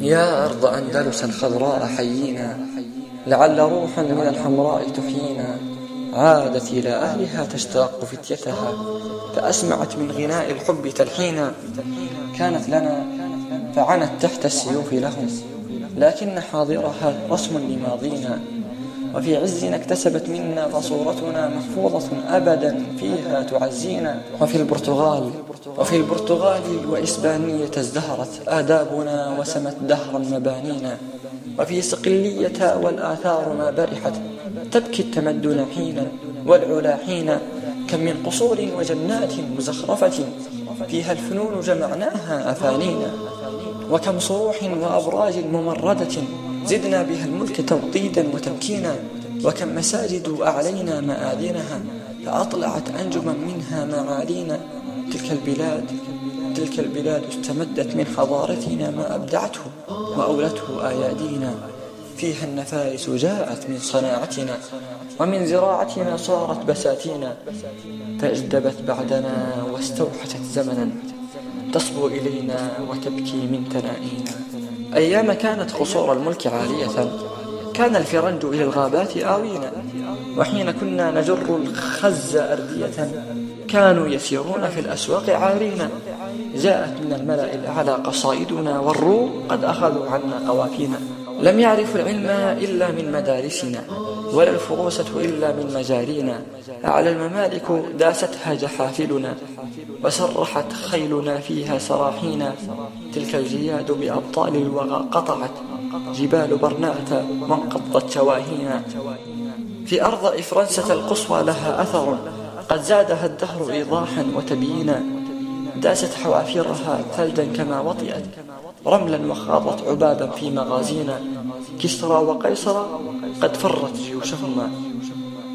يا أرض أندلس الخضراء حيينا لعل روحا من الحمراء تحيينا. عادت إلى أهلها تشتاق فتيتها فأسمعت من غناء الحب تلحينا. كانت لنا فعنت تحت السيوف لهم لكن حاضرها رسم لماضينا. وفي عزنا اكتسبت منا فصورتنا محفوظة أبدا فيها تعزينا. وفي البرتغال. وفي البرتغال وإسبانية ازدهرت آدابنا وسمت دهرا مبانينا. وفي صقلية والآثار ما برحت تبكي التمدن حينا والعلا حينا. كم من قصور وجنات مزخرفة فيها الفنون جمعناها أفانينا. وكم صروح وأبراج ممردة زدنا بها الملك توطيدا وتمكينا وكم مساجد أعلينا مآذنها فأطلعت أنجما منها معالينا. تلك البلاد تلك البلاد استمدت من حضارتنا ما أبدعته وأولته أيادينا فيها النفائس جاءت من صناعتنا ومن زراعتنا صارت بساتينا. فاجدبت بعدنا واستوحشت زمنا تصبو إلينا وتبكي من تنائينا. أيام كانت قصور الملك عالية. كان الفرنج إلى الغابات آوينا وحين كنا نجر الخز أردية كانوا يسيرون في الأسواق عارين جاءت من الملأ الأعلى قصائدنا والروم قد أخذوا عنا قوافينا. لم يعرفوا العلم إلا من مدارسنا. ولا الفروسة إلا من مجارينا. أعلى الممالك داستها جحافلنا وسرحت خيلنا فيها سراحينا. تلك الجياد بأبطال الوغى قطعت جبال برناءة وانقضت شواهينا. في أرض إفرنسة القصوى لها أثر. قد زادها الدهر إيضاحا وتبيينا. داست حوافرها ثلجا كما وطئت. رملا وخاضت عبابا في مغازينا. كسرى وقيصر قد فرت جيوشهما.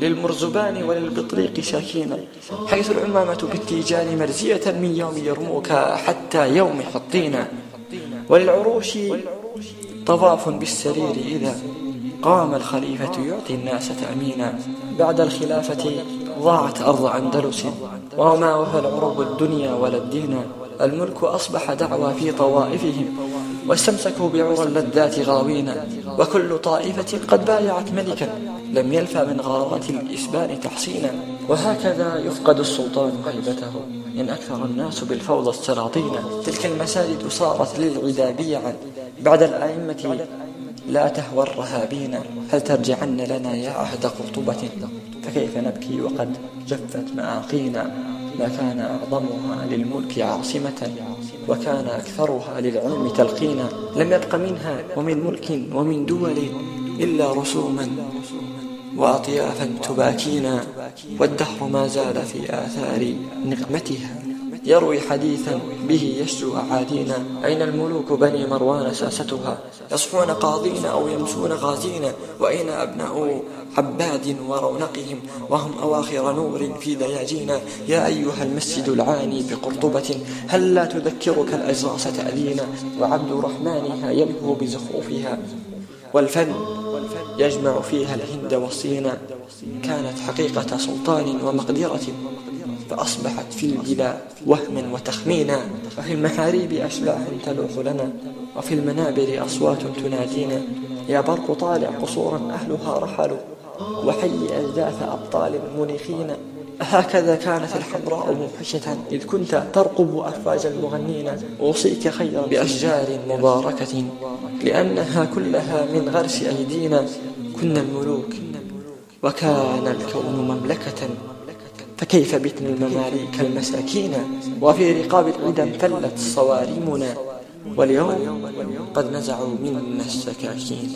للمرزبان وللبطريق شاكينا حيث العمامة بالتيجان مرزية من يوم يرموك حتى يوم حطينا. وللعروش طواف بالسرير إذا قام الخليفة يعطي الناس تأمينا. بعد الخلافة ضاعت أرض أندلس. وما وفى العرب الدنيا ولا الدين. الملك أصبح دعوى في طوائفهم واستمسكوا بعرى اللذات غاوين وكل طائفة قد بايعت ملكا لم يلفى من غارات الإسبان تحصينا. وهكذا يفقد السلطان هيبته إن أكثر الناس بالفوضى السلاطين تلك المساجد صارت للعدا بيعا. بعد الأئمة لا تهوى الرهابين. هل ترجعن لنا يا عهد قرطبة؟ فكيف نبكي وقد جفت مآقينا؟ ما كان أعظمها للملك عاصمة وكان أكثرها للعلم تلقينا. لم يبق منها ومن ملك ومن دول إلا رسوما وأطيافا تباكينا والدهر ما زال في آثار نقمتها. يروي حديثا به يشجو أعادينا أين الملوك بني مروان ساستها يصحون قاضين أو يمسون غازين؟ وأين أبناء عباد ورونقهم؟ وهم أواخر نور في دياجينا يا أيها المسجد العاني بقرطبة هل لا تذكرك الأجراس تأذينا؟ وعبد رحمانها يلهو بزخرفها. والفن يجمع فيها الهند والصين. كانت حقيقة سلطان ومقدرة. فأصبحت في البلا وهما وتخمينا وفي المحاريب أشباح تلوح لنا وفي المنابر أصوات تنادينا. يا برق طالع قصورا أهلها رحلوا وحي أجداث أبطال منيخين. هكذا كانت الحمراء موحشة إذ كنت ترقب أفواج المغنين. أوصيك خيرا بأشجار مباركة لأنها كلها من غرس أيدينا. كنا الملوك وكان الكون مملكة. فكيف بتن المماليك المساكين؟ وفي رقاب العدم فلت صوارمنا واليوم قد نزعوا منا السكاكين.